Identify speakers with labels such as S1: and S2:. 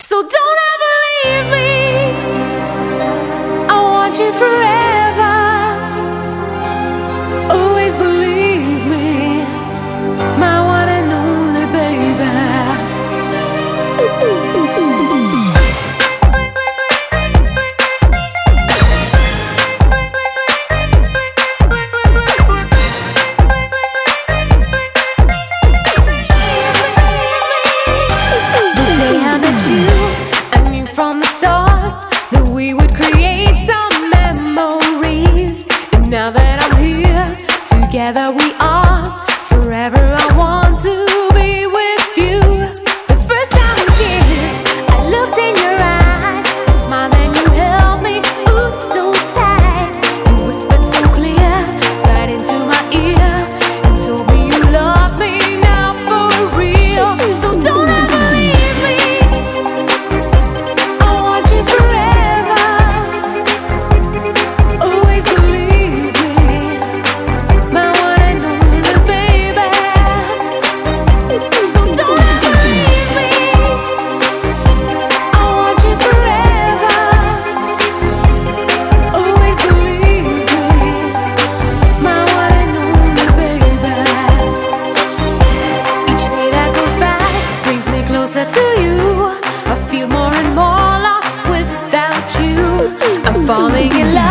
S1: So don't ever leave me. I want you forever. Together we are. Forever I want to closer to you. I feel more and more lost without you. I'm falling in love.